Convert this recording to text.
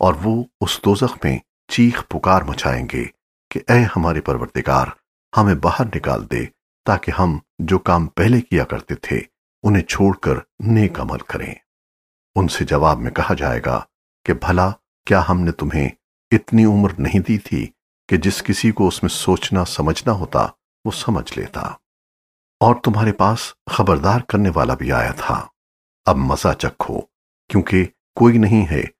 और वो उस दोजख में चीख पुकार मचाएँगे कि, ऐ हमारे परवरदिगार, हमें बाहर निकाल दे, ताकि हम जो काम पहले किया करते थे, उन्हें छोड़कर नेक अमल करें। उनसे जवाब में कहा जाएगा कि, भला, क्या हमने तुम्हें इतनी उम्र नहीं दी थी कि जिस किसी को उसमें सोचना, समझना होता, वो समझ लेता? और तुम्हारे पास खबरदार करने वाला भी आया था। अब मज़ा चखो, क्योंकि कोई नहीं है